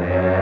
Yeah.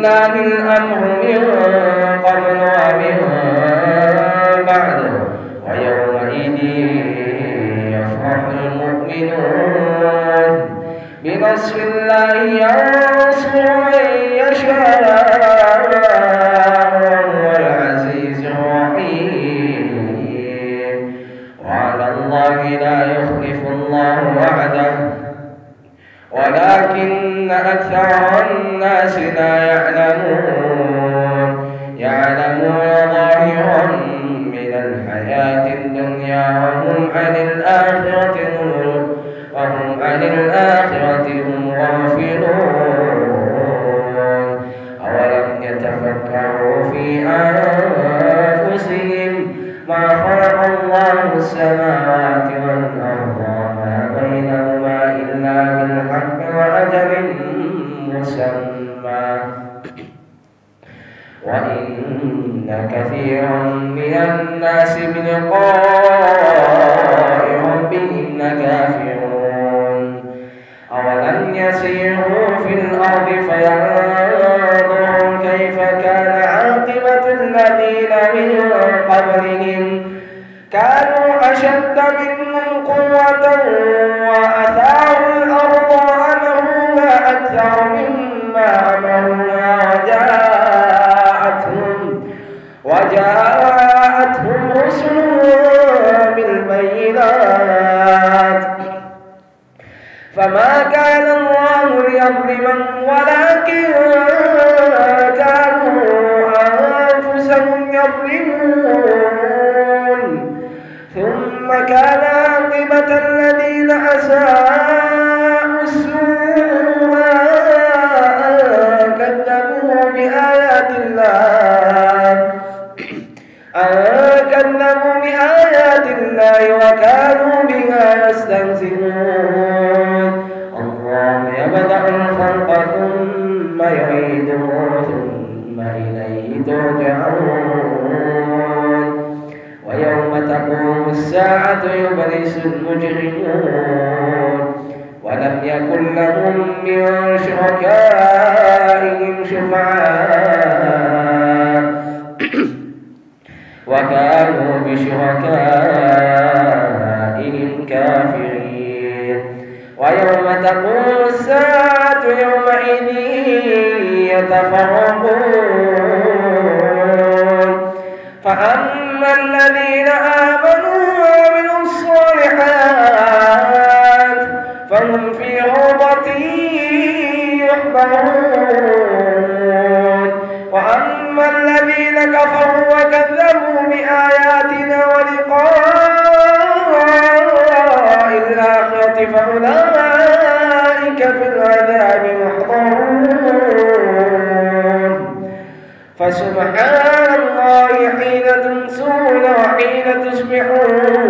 لله الأمر من قبل ومن بعد ويومئذ يفرح المؤمنون بنصر فينظروا كيف كان عاقبة الذين من قبلهم. كانوا أشد منهم قوة وأثاروا الأرض وأمروها أكثر مما أمروها وجاءتهم وجاءتهم رسلهم بالبينات. فما كان الله ليظلمهم ثم يعيده ثم إليه ترجعون. ويوم تقوم الساعة يبرس المجرمون. ولم يكن لهم من شركائهم شفعاء. وكانوا بشركائهم كافرين. ويوم تقوم الساعة يومئذ يتفرقون. فأما الذين آمنوا وعملوا الصالحات فهم في يحبرون. فسبحان الله حين تمسون وحين تصبحون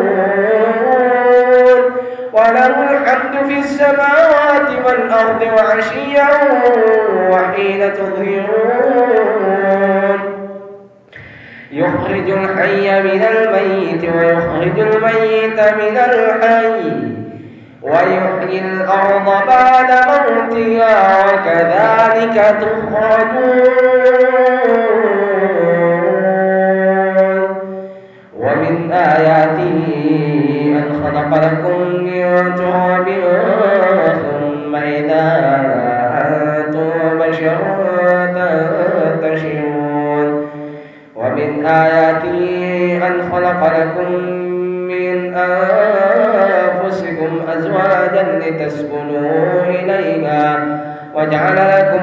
وله الحمد في السماوات والأرض وعشيا وحين تظهرون. يخرج الحي من الميت ويخرج الميت من الحي ويحيي الأرض بعد موتها وكذلك تخرجون.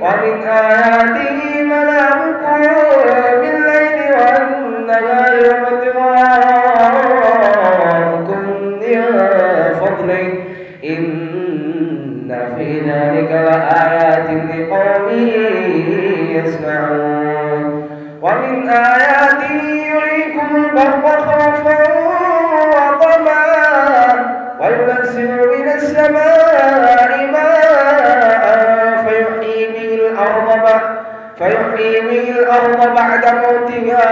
ومن آياته فيحيي به الأرض بعد موتها.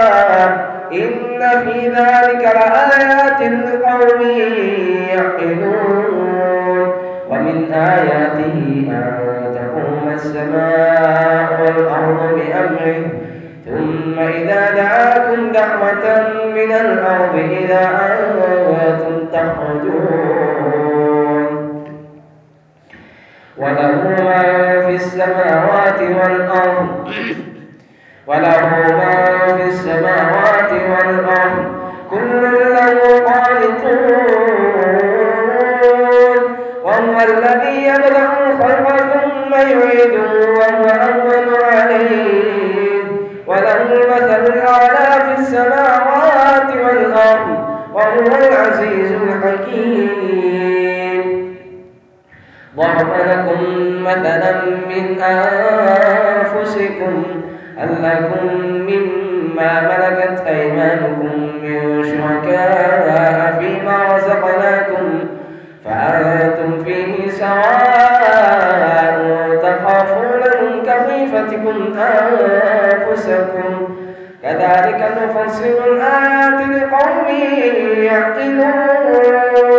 إن في ذلك لآيات لقوم يعقلون. ومن آياته أن تقوم السماء والأرض بأمره. ثم إذا دعاكم دعوة من الأرض إذا أنتم تخرجون وله ما في السماوات والأرض. وله ما في السماوات والأرض. كل له قانتون وهو الذي يبدأ الخلق ثم يعيده وهو أول عليه وله المثل الأعلى في السماوات والأرض. وهو العزيز الحكيم. ضرب لكم مثلا من أنفسكم هل لكم مما ملكت أيمانكم من شركاء فيما رزقناكم فأنتم فيه سواء تخافونهم كخيفتكم أنفسكم كذلك نفصل الآيات لقوم يعقلون.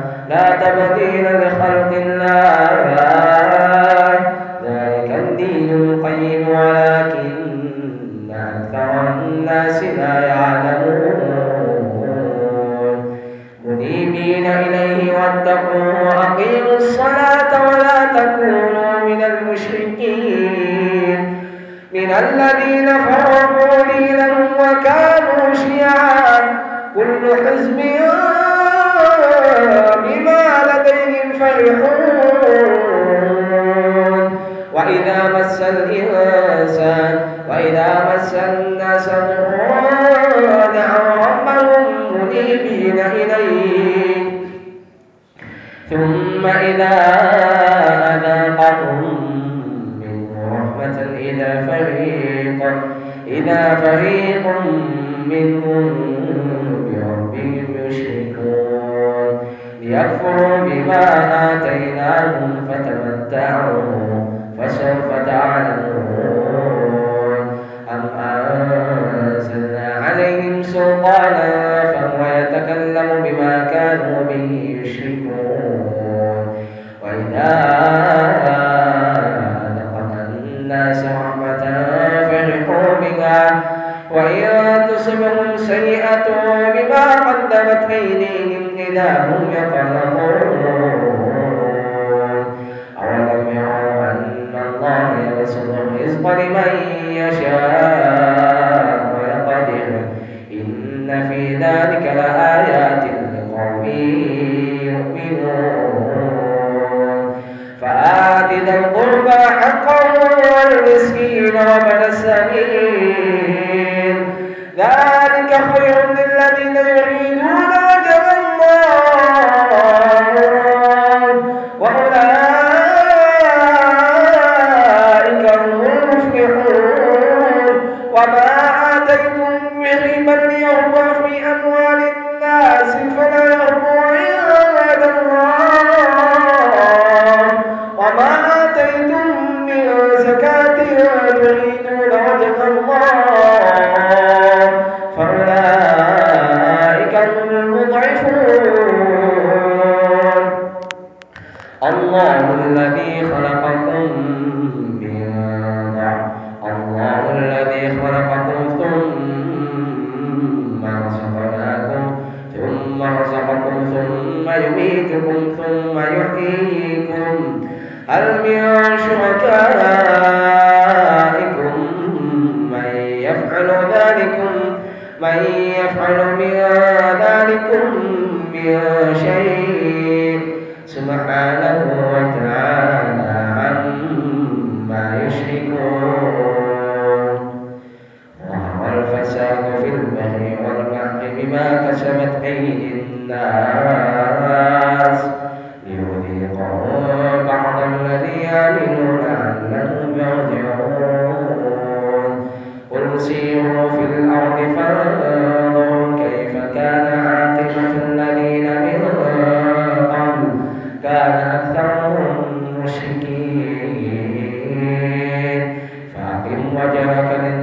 لا تبديل لخلق الله. ذلك الدين القيم ولكن وإذا مس الناس ضر دعوا ربهم منيبين إليه ثم إذا أذاقهم منه رحمة إذا فريق إذا فريق منهم بربهم يشركون. ليكفروا بما آتيناهم فتمتعوا فسوف تعلمون. يشاء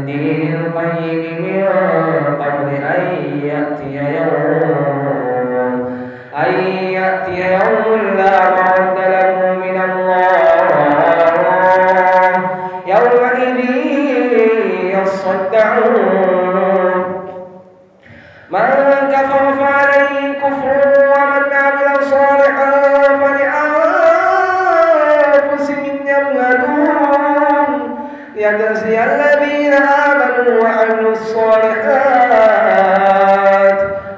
للدين القيم من قبل أن يأتي يوم أن يأتي يوم لا مرد له من الله يومئذ يصدعون من كفر فعليه كفر ومن عمل صالحا فلأنفسهم يمهدون يجزي الذين آمنوا الصالحات.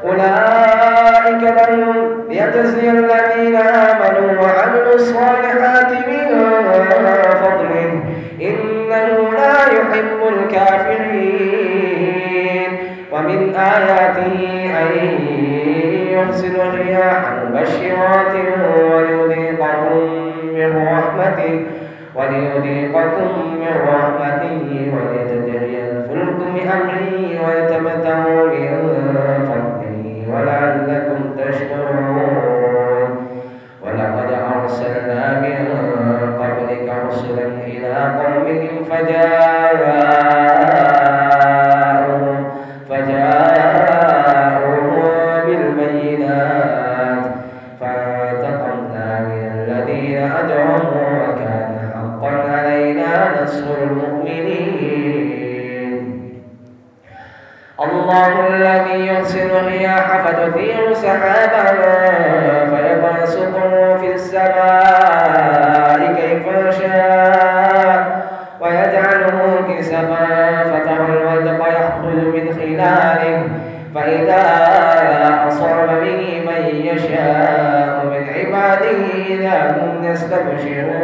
أولئك لهم ليجزي الذين آمنوا وعملوا الصالحات من فضله. إنه لا يحب الكافرين. ومن آياته أن يرسل الرياح مبشرات وليذيقكم من رحمته. وليذيقكم الفلك الله الذي يرسل الرياح فتثير سحابا فيبسطه في السماء كيف يشاء ويجعله كسفا فترى الودق يخرج من خلاله فإذا أصاب به من يشاء من عباده إذا هم يستبشرون.